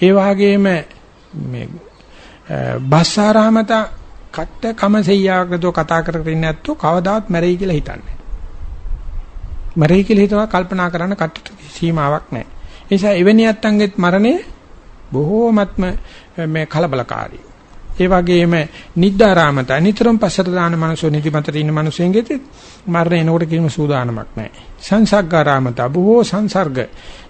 ඒ වගේම මේ බස්සාරාමත කට්ට කමසෙයියාකටෝ කතා කර කර ඉන්නේ නැත්තෝ කවදාවත් මැරෙයි කියලා හිතන්නේ. මැරෙයි කියලා හිතනවා කල්පනා කරන්න කට්ට සීමාවක් නැහැ. ඒ නිසා එවැනි අත්ංගෙත් මරණය බොහෝමත්ම මේ කලබලකාරී. ඒ වගේම නිද්දාරාමත නිතරම පස්සට දාන මනුස්සෝ නිදිමතට ඉන්න මනුස්සයෙන්ගෙත් මරණ එනකොට කිසිම සූදානමක් නැහැ. සංසග්ගාරාමත බොහෝ සංසර්ග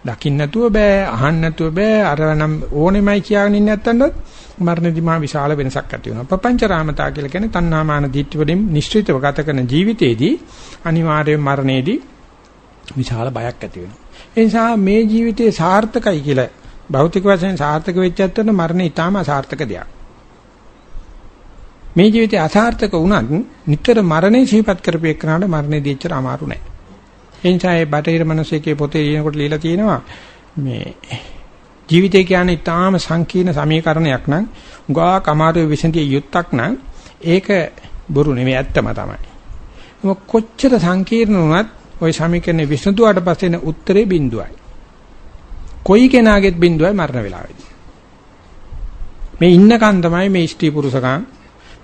දකින්න නැතුව බෑ අහන්න නැතුව බෑ අර නම් ඕනෙමයි කියාගෙන ඉන්න නැත්තඳත් මරණදී මා විශාල වෙනසක් ඇති වෙනවා. පపంచරාමතා කියලා කියන්නේ තණ්හාමාන දිට්ඨි වලින් නිශ්චිතව ගත කරන ජීවිතේදී අනිවාර්යයෙන් මරණයේදී විශාල බයක් ඇති වෙනවා. ඒ නිසා මේ ජීවිතේ සාර්ථකයි කියලා භෞතික වශයෙන් සාර්ථක වෙච්ච ඇත්තට මරණය ඊටාම අසාර්ථක දෙයක්. මේ ජීවිතේ අසාර්ථක වුණත් නිතර මරණය සිහිපත් කරපේකනට මරණය දීච්චර අමාරු නෑ. ඒ නිසා මේ බටහිර මිනිස්සෙකේ පොතේ ලියනකොට ලියලා තියෙනවා මේ ජීවිතය කියන්නේ ඊටාම සංකීර්ණ සමීකරණයක් නම් උගා කමාරුවේ විසඳිය යුත්තක් නම් ඒක බොරු නෙවෙයි ඇත්තම තමයි. මොක කොච්චර සංකීර්ණ වුණත් ওই සමීකරණේ විසඳුවාට පස්සේ උත්තරේ බිඳුවයි. කොයි කෙනාගේත් බිඳුවයි මරණ වෙලාවේදී. මේ ඉන්නකන් තමයි මේ ස්ත්‍රී පුරුෂකම්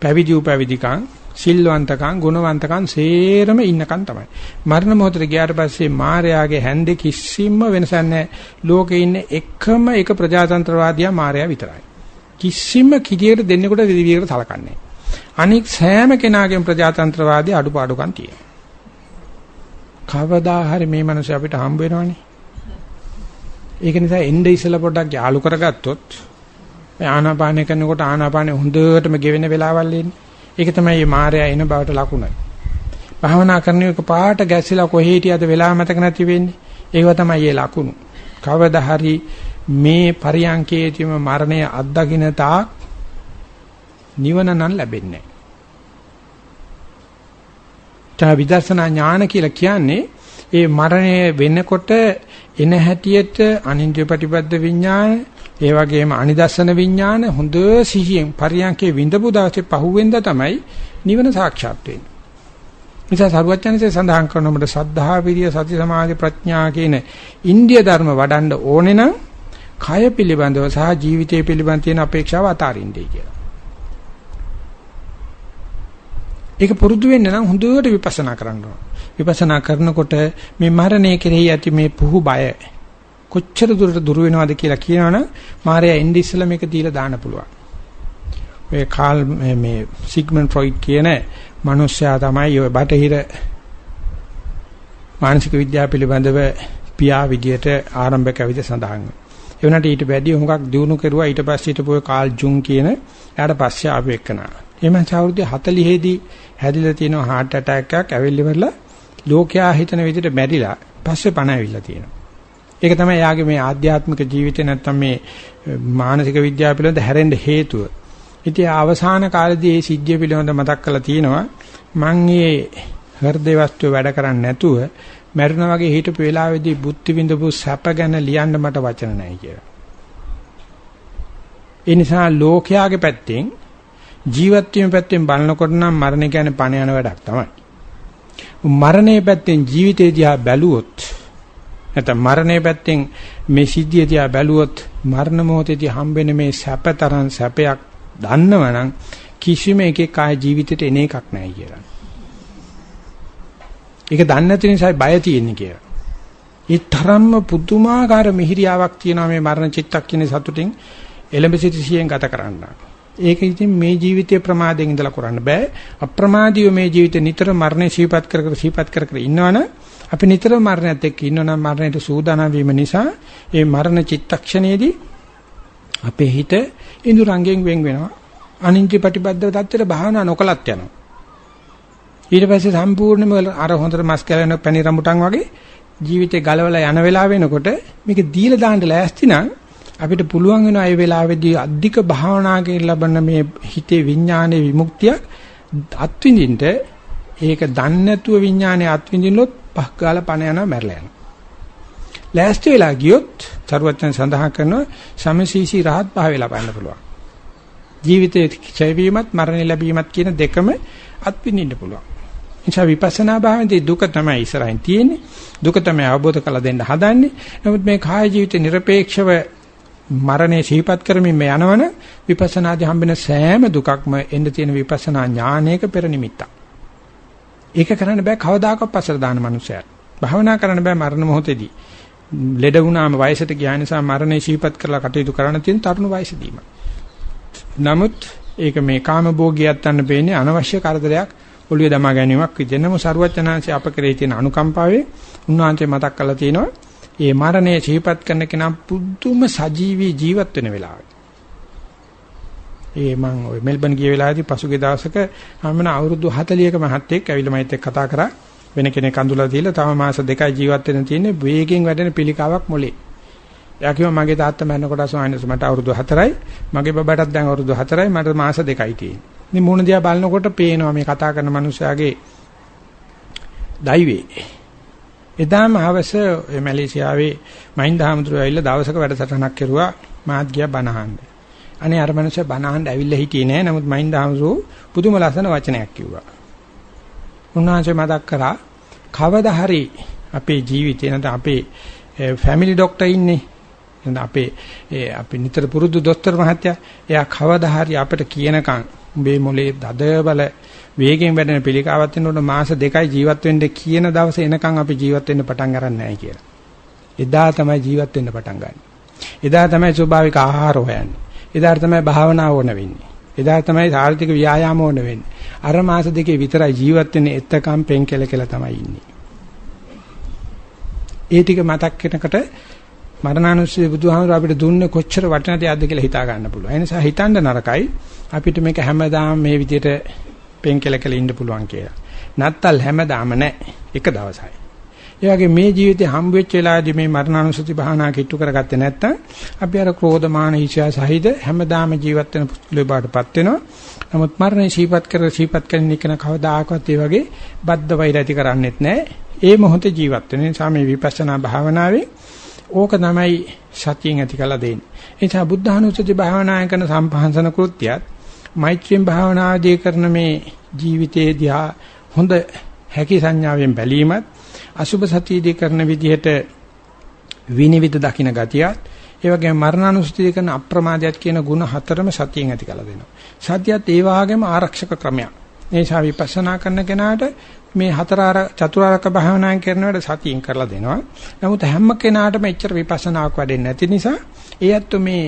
පැවිදි උපැවිදිකම් සිල්වන්තකම් ගුණවන්තකම් සේරම ඉන්නකන් තමයි. මරණ මොහොතේ ගියාට පස්සේ මායාගේ හැන්දේ කිසිම වෙනසක් නැහැ. ලෝකේ ඉන්න එකම එක ප්‍රජාතන්ත්‍රවාදියා මායා විතරයි. කිසිම කිදියට දෙන්නෙකුට විවිධයකට සලකන්නේ අනික සෑම කෙනාගේම ප්‍රජාතන්ත්‍රවාදී අඩුපාඩුකම් තියෙනවා. කවදා හරි මේ මිනිස්සු අපිට හම්බ වෙනවනේ. ඒක නිසා එnde ඉස්සලා පොඩ්ඩක් යාලු කරගත්තොත් මේ ආනාපානය කරනකොට ආනාපානය හොඳටම ගෙවෙන වෙලාවල් එන්නේ. ඒක තමයි මේ මායя එන බවට ලකුණ. භාවනා කරන එක පාට ගැසිලා කොහේ හිටියද වෙලාව මතක නැති වෙන්නේ. ඒව තමයි මේ ලකුණු. කවදා හරි මේ පරියංකේදීම මරණය අත්දකින්න තාක් නිවන නම් ලැබෙන්නේ නැහැ. විදර්ශනා ඥාන කියලා කියන්නේ ඒ මරණය වෙනකොට එන හැටියට අනින්ද්‍රිය ප්‍රතිපද විඥාන ඒ වගේම අනිදස්සන විඥාන හොඳ සිහියෙන් පරියන්කේ විඳපු දවසේ පහුවෙන්ද තමයි නිවන සාක්ෂාත් වෙන්නේ. නිසා සරුවචනසේ සඳහන් කරනකොට සද්ධා විරිය සති සමාධි ප්‍රඥා කියන ඉන්දිය ධර්ම වඩන්න ඕනේ නම් කය පිළිබඳව සහ ජීවිතය පිළිබඳ තියෙන අපේක්ෂාව අතාරින්නයි කියලා. ඒක පුරුදු වෙන්න නම් හොඳට විපස්සනා කරන්න ඕන. විපස්සනා කරනකොට මේ මරණය කෙරෙහි ඇති මේ පුහු බය කොච්චර දුරට දුර වෙනවද කියලා කියනවනම් මාර්යා එnde ඉස්සලා මේක දීලා දාන්න පුළුවන්. ඔය කාල් මේ සිග්මන්ඩ් ෆ්‍රොයිඩ් කියන මිනිස්සයා තමයි ඔය බටහිර මානසික විද්‍යාව පිළිබඳව පියා විදියට ආරම්භක කවිද සඳහන් වෙනවා. ඒ වුණාට ඊට වැඩි හුඟක් දියුණු කෙරුවා ඊට පස්සේ හිටපු කාල් ජුන් කියන එයාට පස්සේ ආපු එකනා. එමන් අවුරුදු 40 දී හැදිලා තියෙන heart attack එකක් ඇවිල්ලි වෙලා ලෝකයා හිතන විදිහට මැරිලා පස්සේ පණ ඇවිල්ලා තියෙනවා. ඒක තමයි යාගේ මේ ආධ්‍යාත්මික ජීවිතේ නැත්තම් මේ මානසික විද්‍යාව පිළිබඳ හැරෙන්න හේතුව. ඉතින් අවසාන කාලේදී මේ සිද්ධිය පිළිබඳ මතක් කරලා තියෙනවා මං මේ හෘදේ වස්තුව වැඩ කරන්නේ නැතුව මැරුණා වගේ හිටපු වෙලාවේදී බුද්ධ විඳපු සැප ගැන ලියන්න මට වචන නැහැ කියලා. ඒ නිසා ලෝකයාගේ පැත්තෙන් ජීවත් වීම පැත්තෙන් බලනකොට නම් මරණ කියන්නේ පණ යන වැඩක් තමයි. මරණයේ පැත්තෙන් ජීවිතේ දිහා බැලුවොත් නැත්නම් මරණය පැත්තෙන් මේ සිද්ධිය දිහා බැලුවොත් මරණ මොහොතේදී හම්බෙන මේ සැපතරන් සැපයක් දන්නවනම් කිසිම එකෙක් ආය ජීවිතේට එන එකක් නැහැ කියලා. ඒක දන්නේ නැති නිසායි බය තියෙන්නේ කියලා. ඒ තරම්ම පුදුමාකාර මිහිරියාවක් තියෙනවා මේ මරණ චිත්තක්ෂණේ සතුටින් එලඹ සිටිසියෙන් ගත කරන්න. ඒක ඉතින් මේ ජීවිතයේ ප්‍රමාදයෙන් ඉඳලා කරන්න බෑ. අප්‍රමාදීව මේ ජීවිතේ නිතර මරණය සිහිපත් කර කර සිහිපත් කර කර ඉන්නවනම් අපි නිතර මරණයත් එක්ක ඉන්නවනම් මරණයට සූදානම් වීම නිසා ඒ මරණ චිත්තක්ෂණයේදී අපේ හිත ඉඳුරංගෙන් වෙන් වෙනවා. අනින්ද්‍රිය ප්‍රතිබද්ධ තත්ත්වයට භාවනා නොකලත් යනවා. ඊට පස්සේ සම්පූර්ණයෙන්ම අර හොඳට මස් කැලෙන පැණි රඹුටන් වගේ ජීවිතේ ගලවලා යන වෙලාව වෙනකොට මේක දීලා දාන්න ලෑස්ති නම් අපිට පුළුවන් වෙනවා මේ වෙලාවේදී අධික භාවනාවකින් ලබන මේ හිතේ විඥානයේ විමුක්තිය අත්විඳින්න ඒක දන්නේ නැතුව විඥානයේ අත්විඳින්නොත් පහ ගාලා පණ යනවා මැරලා යනවා. ලෑස්ති වෙලා ගියොත් චරවත්යන් සඳහන් කරනවා සමසීසි රහත් පහ වෙලා පන්න පුළුවන්. ජීවිතයේ ක්ෂයවීමත් මරණය ලැබීමත් කියන දෙකම අත්විඳින්න පුළුවන්. එනිසා විපස්සනා භාවනයේ දුක තමයි ඉස්සරහින් තියෙන්නේ. දුක තමයි අවබෝධ කරලා දෙන්න හදන්නේ. නමුත් මේ කාය ජීවිත নিরপেক্ষව මරණය සිහිපත් කරමින් මේ යනවන විපස්සනාදී හම්බෙන සෑම දුකක්ම එන්න තියෙන විපස්සනා ඥානයක පෙර නිමිත්තක්. ඒක කරන්න බෑ කවදාකවත් පස්සට දාන මනුස්සයර. භාවනා කරන්න බෑ මරණ මොහොතේදී. ලෙඩ වුණාම වයසට ගියා නිසා මරණය සිහිපත් කරලා කටයුතු කරන්න තියෙන තරුණ වයසදීම. නමුත් ඒක මේ කාම භෝගියත් යන්න පේන්නේ අනවශ්‍ය කරදරයක් ඔළුවේ දමා ගැනීමක් විදිහට. නමුත් සරුවචනාංශය අප කරේ තියෙන අනුකම්පාවේ උන්වහන්සේ මතක් කරලා තියෙනවා ඒ මරණය සිහිපත් කරන කෙනා පුදුම සජීවී ජීවත් වෙන වෙලාවට. ඒ මම ওই මෙල්බන් ගිය වෙලාවේදී පසුගිය දවසක මම අවුරුදු 40ක මහත්තයෙක් ඇවිල්ලා මයිත් එක්ක කතා කරා. වෙන කෙනෙක් අඳුලා දීලා තම මාස දෙකයි ජීවත් වෙන්න තියෙන්නේ. වේගෙන් වැඩෙන පිළිකාවක් මොලේ. එයා කිව්වා මගේ තාත්තා මැරෙනකොට ස්වාමීන් මට අවුරුදු 4යි මගේ බබටත් දැන් අවුරුදු 4යි මට මාස දෙකයි තියෙන්නේ. ඉතින් මූණ දිහා බලනකොට පේනවා මේ කතා කරන මනුස්සයාගේ දෛවේ එදාම හවස මැලේසියාවේ මහින්ද හාමුදුරුවෝ ඇවිල්ලා දවසක වැඩසටහනක් කරුවා. මාත් ගියා බනහන්න. අනේ අර මනුස්සයා බනහන්න ඇවිල්ලා හිටියේ නෑ. නමුත් මහින්ද හාමුදුරුවෝ පුදුම ලස්සන වචනයක් කිව්වා. උන්වහන්සේ මතක් කරා කවදා හරි අපේ ජීවිතේ නැත්නම් අපේ ෆැමිලි ડોක්ටර් ඉන්නේ. නැත්නම් අපේ අපි නිතර පුරුදු දොස්තර මහත්තයා එයා කවදා හරි අපිට කියනකම් උඹේ මොලේ දද බල වේගෙන් වැඩෙන පිළිකාවක් වෙනකොට මාස දෙකයි ජීවත් වෙන්න කියන දවස එනකන් අපි ජීවත් වෙන්න පටන් ගන්න නැහැ කියලා. එදා තමයි ජීවත් වෙන්න පටන් ගන්න. එදා තමයි ස්වභාවික ආහාර හොයන්නේ. එදා තමයි භාවනාව ඕන වෙන්නේ. එදා තමයි සාර්ථක ව්‍යායාම ඕන වෙන්නේ. අර මාස දෙකේ විතරයි ජීවත් වෙන්නේ එතකම් පෙන් කෙල කෙල තමයි ඉන්නේ. ඒ ටික මතක් වෙනකොට මරණානුස්සී බුදුහාමුදුර අපිට දුන්නේ කොච්චර වටින දෙයක්ද කියලා හිතා ගන්න පුළුවන්. ඒ නිසා හිතන්න නරකයි අපිට මේක හැමදාම මේ විදිහට පෙන් කෙලකල ඉන්න පුළුවන් කියලා. නැත්තල් හැමදාම නැහැ. එක දවසයි. ඒ වගේ මේ ජීවිතේ හම්බ වෙච්ච වෙලාවේදී මේ මරණානුසති භාවනා කිට්ටු කරගත්තේ නැත්තම් අපි අර ක්‍රෝධමාන ඊර්ෂ්‍යා සහිත හැමදාම ජීවත් වෙන පුදුලේ බාටපත් වෙනවා. නමුත් මරණය ශීපත් කර ශීපත් කරන එක කවදාකවත් ඒ වගේ බද්ධ වෛර ඇති කරන්නේත් නැහැ. ඒ මොහොතේ ජීවත් වෙන නිසා මේ විපස්සනා භාවනාවේ ඕක තමයි සතියෙන් ඇති කළ දෙන්නේ. ඒ නිසා බුද්ධානුස්සති භාවනායන කරන සම්පහන්සන කෘත්‍යයත් මෛත්‍රියෙන් භාවනාදී කරන මේ ජීවිතයේ දිහා හොඳ හැකි සංඥාවෙන් බැලීමත් අසුභ සතියදී කරන විදිහට විනිවිද දකින්න ගතියත් ඒ වගේම මරණානුස්සතිය කරන අප්‍රමාදයට කියන ಗುಣ හතරම සතියෙන් ඇති කළ දෙනවා. සතියත් ඒ වගේම ආරක්ෂක ක්‍රමයක්. ඒ නිසා විපස්සනා කරන කෙනාට මේ හතර ආර චතුරාර්යක භාවනාවෙන් කරන වැඩ සතියෙන් කරලා දෙනවා. නමුත් හැම කෙනාටම එච්චර විපස්සනාවක් වැඩෙන්නේ නැති නිසා ඒ ඇත්ත මේ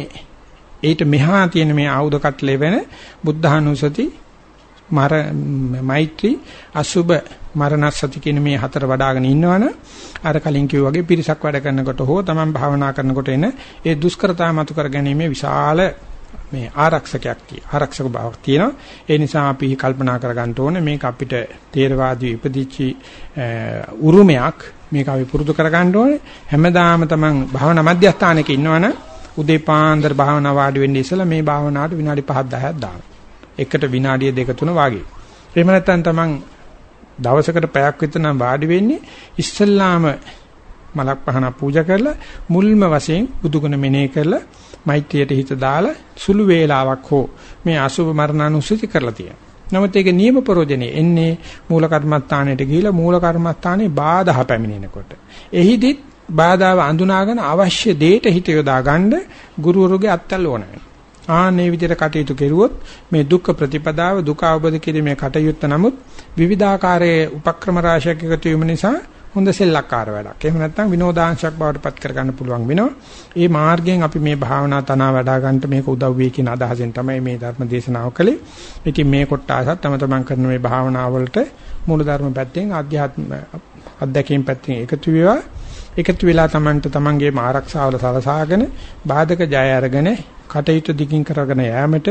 ඊට මෙහා තියෙන මේ ආයුධ කටලේ වෙන බුද්ධානුසති මර මෛත්‍රී අසුබ මරණසති කියන මේ හතර වඩ아가න ඉන්නවනේ අර කලින් කිව්වා වගේ පිරිසක් වැඩ කරනකොට හෝ තමන් භාවනා කරනකොට එන ඒ දුෂ්කරතා මතු කර ගැනීමේ විශාල මේ ආරක්ෂකයක් තියෙනවා ආරක්ෂක බවක් තියෙනවා. ඒ නිසා අපි කල්පනා කරගන්න ඕනේ මේක අපිට තේරවාදී ඉපදිච්චි උරුමයක්. මේක අපි පුරුදු කරගන්න ඕනේ. හැමදාම තමන් භාවනා මධ්‍යස්ථානයක ඉන්නවනේ උදේ පාන්දර භාවනා වාඩි වෙන්න ඉස්සලා මේ භාවනාවට විනාඩි 5ක් 10ක් දාන්න. එකට විනාඩිය දෙක තුන වාගේ. එහෙම නැත්නම් තමන් දවසකට පැයක් විතර නම් වාඩි වෙන්නේ ඉස්සල්ලාම මලක් පහන පූජා කරලා මුල්ම වශයෙන් බුදුගුණ මෙනෙහි කරලා මෛත්‍රියට හිත දාලා සුළු වේලාවක් හෝ මේ අසුභ මරණානුස්සති කරලා තියෙනවා. නමුත් ඒක නියම ප්‍රෝජනේ එන්නේ මූල කර්මස්ථානයට ගිහිලා මූල කර්මස්ථානේ බාධා පැමිණෙනකොට. එහිදිත් බාධාව අඳුනාගෙන අවශ්‍ය දෙයට හිත යොදා ගන්න ගුරුවරුගේ අත්තල් ඕන වෙනවා. ආන්නේ විදිහට කටයුතු කෙරුවොත් මේ දුක්ඛ ප්‍රතිපදාව දුක අවබෝධ කිරීමේ කටයුත්ත නමුත් විවිධාකාරයේ උපක්‍රම රාශියක් එකතු වීම නිසා හොඳ සෙල්ලක්කාර වැඩක්. එහෙම නැත්නම් විනෝදාංශයක් බවට පත් කර ගන්න පුළුවන් වෙනවා. ඒ මාර්ගයෙන් අපි මේ භාවනා තනවා වඩා ගන්නට මේක උදව් වෙයි කියන අදහසෙන් තමයි මේ ධර්ම දේශනාව කළේ. ඉතින් මේ කොටසත් තම තමන් කරන මේ භාවනාවලට මූල ධර්ම පැත්තෙන් ආධ්‍යාත්ම අධ්‍යක්ීම් පැත්තෙන් එකතු වේවා. එකතු වෙලා Tamanට Tamanගේ ආරක්ෂාවල සලසාගෙන බාධක ජය අරගෙන කටයුතු දිගින් කරගෙන යෑමට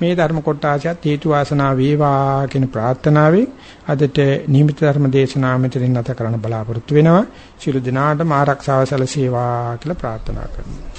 මේ ධර්ම කොටාසියත් හේතු වාසනා වේවා කියන ප්‍රාර්ථනාවෙන් අදට නිමිත ධර්ම දේශනාව මෙතනින් නැත කරන්න බලාපොරොත්තු වෙනවා. ශිරු දිනාටම ආරක්ෂාව සැලසේවා කියලා ප්‍රාර්ථනා කරනවා.